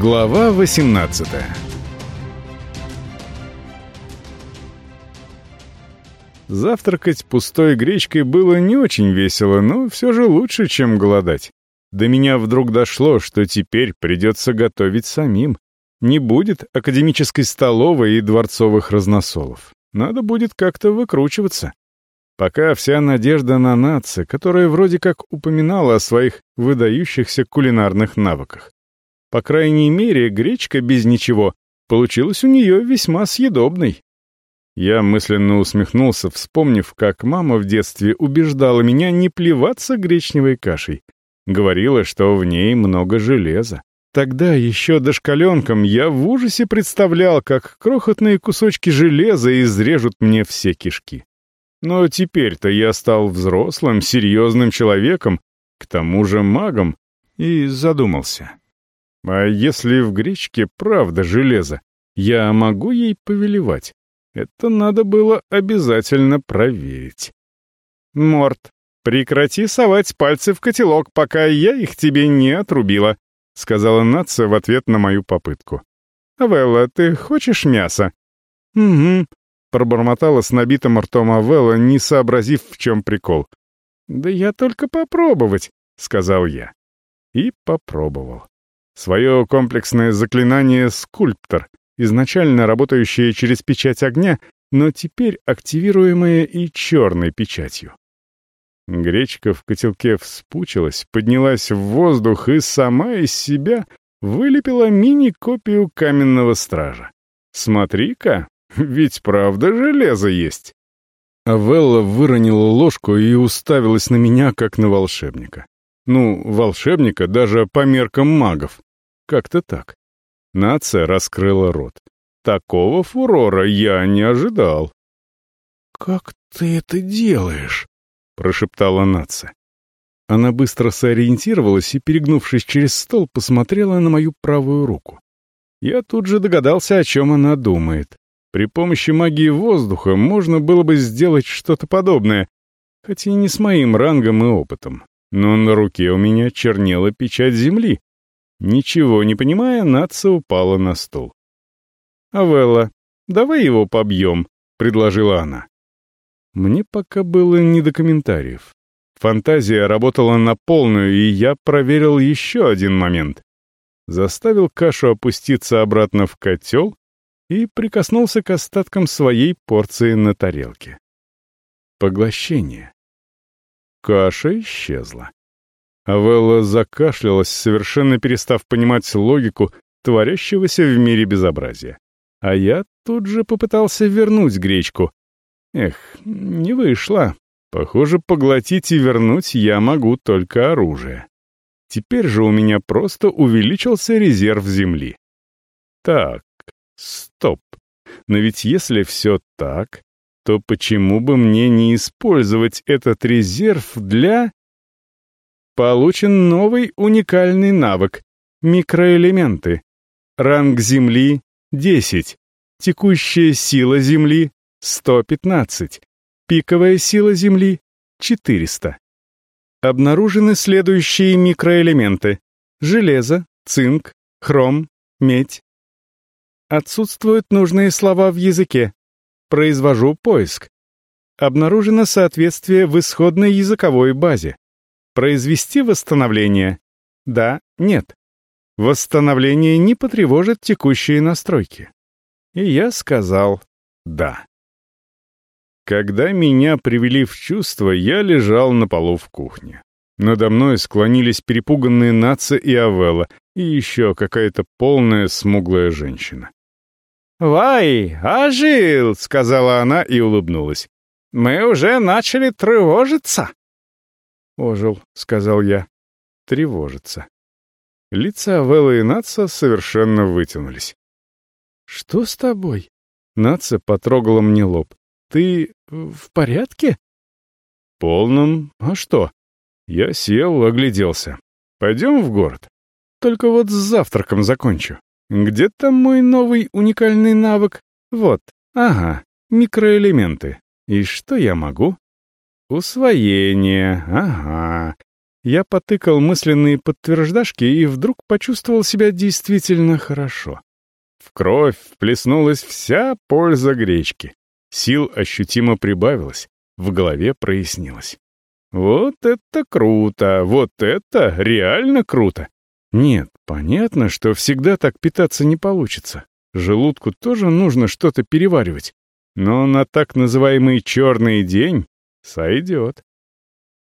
Глава 18 Завтракать пустой гречкой было не очень весело, но все же лучше, чем голодать. До меня вдруг дошло, что теперь придется готовить самим. Не будет академической столовой и дворцовых разносолов. Надо будет как-то выкручиваться. Пока вся надежда на нация, которая вроде как упоминала о своих выдающихся кулинарных навыках. По крайней мере, гречка без ничего получилась у нее весьма съедобной. Я мысленно усмехнулся, вспомнив, как мама в детстве убеждала меня не плеваться гречневой кашей. Говорила, что в ней много железа. Тогда, еще дошкаленком, я в ужасе представлял, как крохотные кусочки железа изрежут мне все кишки. Но теперь-то я стал взрослым, серьезным человеком, к тому же магом, и задумался. А если в гречке правда железо, я могу ей повелевать? Это надо было обязательно проверить. Морт, прекрати совать пальцы в котелок, пока я их тебе не отрубила, сказала Натса в ответ на мою попытку. «Авелла, ты хочешь мясо?» «Угу», Пробормотала с набитым ртом Авелла, не сообразив, в чем прикол. «Да я только попробовать», — сказал я. И попробовал. Свое комплексное заклинание «Скульптор», изначально работающее через печать огня, но теперь активируемое и черной печатью. Гречка в котелке вспучилась, поднялась в воздух и сама из себя вылепила мини-копию каменного стража. «Смотри-ка, ведь правда железо есть. Авелла выронила ложку и уставилась на меня, как на волшебника. Ну, волшебника даже по меркам магов. Как-то так. Нация раскрыла рот. Такого фурора я не ожидал. «Как ты это делаешь?» — прошептала нация. Она быстро сориентировалась и, перегнувшись через стол, посмотрела на мою правую руку. Я тут же догадался, о чем она думает. При помощи магии воздуха можно было бы сделать что-то подобное, хотя и не с моим рангом и опытом. Но на руке у меня чернела печать земли. Ничего не понимая, Натса упала на стол. «Авелла, давай его побьем», — предложила она. Мне пока было не до комментариев. Фантазия работала на полную, и я проверил еще один момент. Заставил кашу опуститься обратно в котел и прикоснулся к остаткам своей порции на тарелке. Поглощение. Каша исчезла. Авелла закашлялась, совершенно перестав понимать логику творящегося в мире безобразия. А я тут же попытался вернуть гречку. Эх, не вышло. Похоже, поглотить и вернуть я могу только оружие. Теперь же у меня просто увеличился резерв земли. Так, Стоп. Но ведь если все так, то почему бы мне не использовать этот резерв для... Получен новый уникальный навык — микроэлементы. Ранг Земли — 10. Текущая сила Земли — 115. Пиковая сила Земли — 400. Обнаружены следующие микроэлементы. Железо, цинк, хром, медь, Отсутствуют нужные слова в языке. Произвожу поиск. Обнаружено соответствие в исходной языковой базе. Произвести восстановление? Да, нет. Восстановление не потревожит текущие настройки. И я сказал «да». Когда меня привели в чувство, я лежал на полу в кухне. Надо мной склонились перепуганные Наца и Авелла, и еще какая-то полная смуглая женщина. «Вай, ожил!» — сказала она и улыбнулась. «Мы уже начали тревожиться!» «Ожил», — сказал я. «Тревожиться». Лица Авеллы и Натса совершенно вытянулись. «Что с тобой?» Натса потрогала мне лоб. «Ты в порядке?» «Полном. А что?» Я сел, огляделся. «Пойдем в город. Только вот с завтраком закончу». Где там мой новый уникальный навык? Вот, ага, микроэлементы. И что я могу? Усвоение, ага. Я потыкал мысленные подтверждашки и вдруг почувствовал себя действительно хорошо. В кровь вплеснулась вся польза гречки. Сил ощутимо прибавилось, в голове прояснилось. Вот это круто! Вот это реально круто! Нет, понятно, что всегда так питаться не получится. Желудку тоже нужно что-то переваривать. Но на так называемый «черный день» сойдет.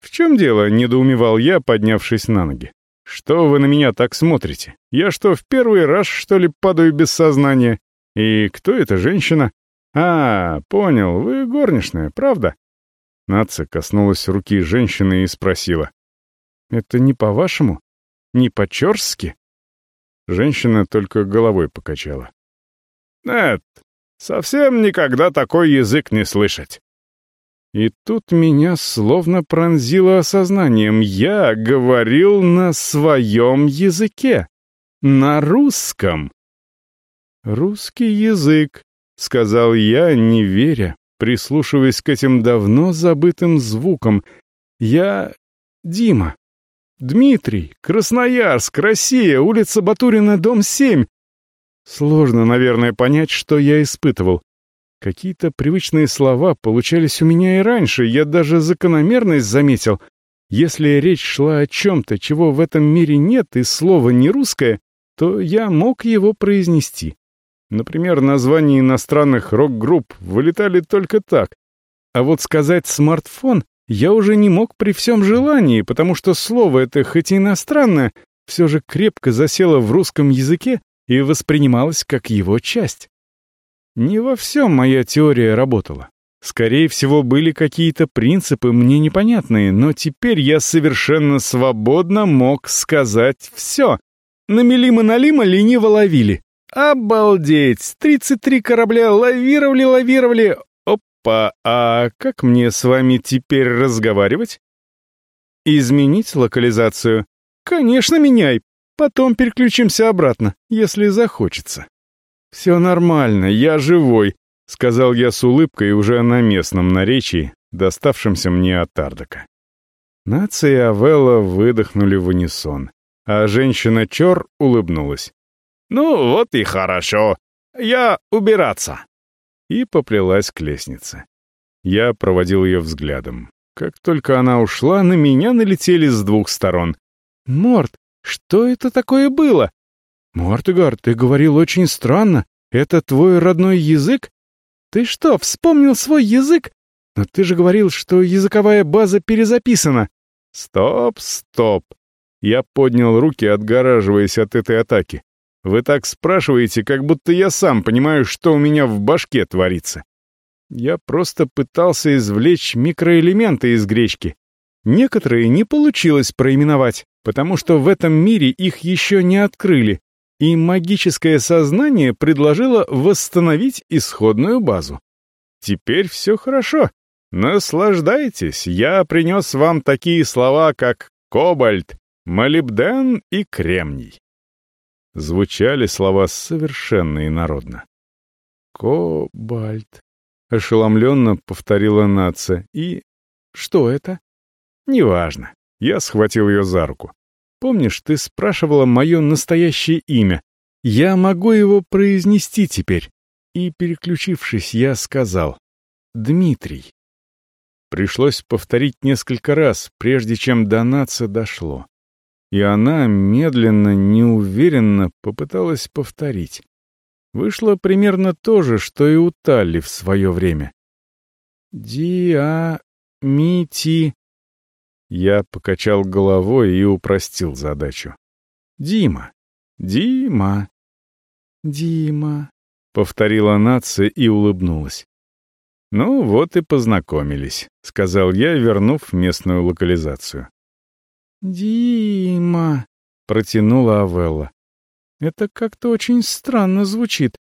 «В чем дело?» — недоумевал я, поднявшись на ноги. «Что вы на меня так смотрите? Я что, в первый раз, что ли, падаю без сознания? И кто эта женщина?» «А, понял, вы горничная, правда?» Нация коснулась руки женщины и спросила. «Это не по-вашему? Не по-черски?» Женщина только головой покачала. «Нет, совсем никогда такой язык не слышать». И тут меня словно пронзило осознанием. Я говорил на своем языке. На русском. «Русский язык», — сказал я, не веря, прислушиваясь к этим давно забытым звукам. «Я... Дима. Дмитрий. Красноярск. Россия. Улица Батурина, дом 7. Сложно, наверное, понять, что я испытывал. Какие-то привычные слова получались у меня и раньше, я даже закономерность заметил. Если речь шла о чем-то, чего в этом мире нет, и слово не русское, то я мог его произнести. Например, названия иностранных рок-групп вылетали только так. А вот сказать «смартфон» я уже не мог при всем желании, потому что слово это хоть и иностранное, все же крепко засело в русском языке и воспринималась как его часть. Не во всем моя теория работала. Скорее всего, были какие-то принципы мне непонятные, но теперь я совершенно свободно мог сказать все. Намели-монолима лениво ловили. Обалдеть! 33 корабля лавировали-лавировали. Опа, а как мне с вами теперь разговаривать? Изменить локализацию? Конечно, меняй. Потом переключимся обратно, если захочется. «Все нормально, я живой», — сказал я с улыбкой уже на местном наречии, доставшемся мне от Ардака. Нация и Авелла выдохнули в унисон, а женщина Чор улыбнулась. «Ну вот и хорошо. Я убираться». И поплелась к лестнице. Я проводил ее взглядом. Как только она ушла, на меня налетели с двух сторон. «Морт, что это такое было?» «Мортегар, ты говорил очень странно. Это твой родной язык? Ты что, вспомнил свой язык? Но ты же говорил, что языковая база перезаписана». «Стоп, стоп!» Я поднял руки, отгораживаясь от этой атаки. «Вы так спрашиваете, как будто я сам понимаю, что у меня в башке творится. Я просто пытался извлечь микроэлементы из гречки. Некоторые не получилось проименовать, потому что в этом мире их еще не открыли, и магическое сознание предложило восстановить исходную базу. Теперь все хорошо. Наслаждайтесь, я принес вам такие слова, как кобальт, молибден и кремний. Звучали слова совершенно инородно. «Кобальт», — ошеломленно повторила нация. «И что это?» «Неважно». Я схватил ее за руку. «Помнишь, ты спрашивала мое настоящее имя? Я могу его произнести теперь». И, переключившись, я сказал «Дмитрий». Пришлось повторить несколько раз, прежде чем до нации дошло. И она медленно, неуверенно попыталась повторить. Вышло примерно то же, что и у Талли в свое время. «Ди-а-ми-ти...» Я покачал головой и упростил задачу. «Дима! Дима! Дима!» — повторила нация и улыбнулась. «Ну вот и познакомились», — сказал я, вернув местную локализацию. «Дима!» — протянула Авелла. «Это как-то очень странно звучит.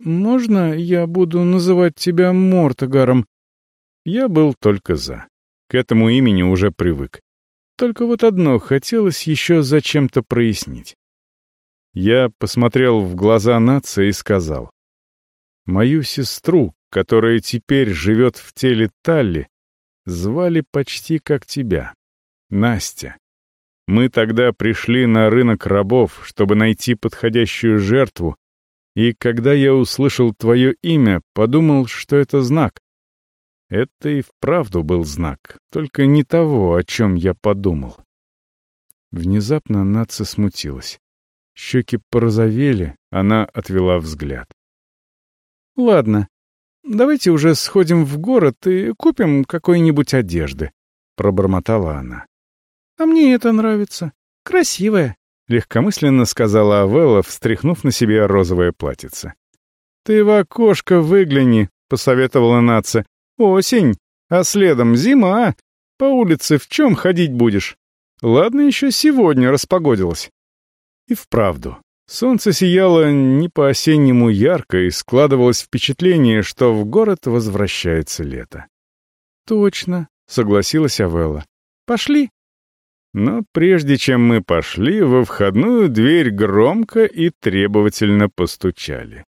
Можно я буду называть тебя Мортогаром?» Я был только за. К этому имени уже привык. Только вот одно хотелось еще зачем-то прояснить. Я посмотрел в глаза нации и сказал. Мою сестру, которая теперь живет в теле Талли, звали почти как тебя. Настя. Мы тогда пришли на рынок рабов, чтобы найти подходящую жертву, и когда я услышал твое имя, подумал, что это знак. Это и вправду был знак, только не того, о чем я подумал. Внезапно Наца смутилась. Щеки порозовели, она отвела взгляд. «Ладно, давайте уже сходим в город и купим какой-нибудь одежды», — пробормотала она. «А мне это нравится. Красивая», — легкомысленно сказала Авелла, встряхнув на себе розовое платьице. «Ты в окошко выгляни», — посоветовала Наца. «Осень, а следом зима. По улице в чем ходить будешь? Ладно, еще сегодня распогодилось». И вправду, солнце сияло не по-осеннему ярко, и складывалось впечатление, что в город возвращается лето. «Точно», — согласилась Авелла. «Пошли». Но прежде чем мы пошли, во входную дверь громко и требовательно постучали.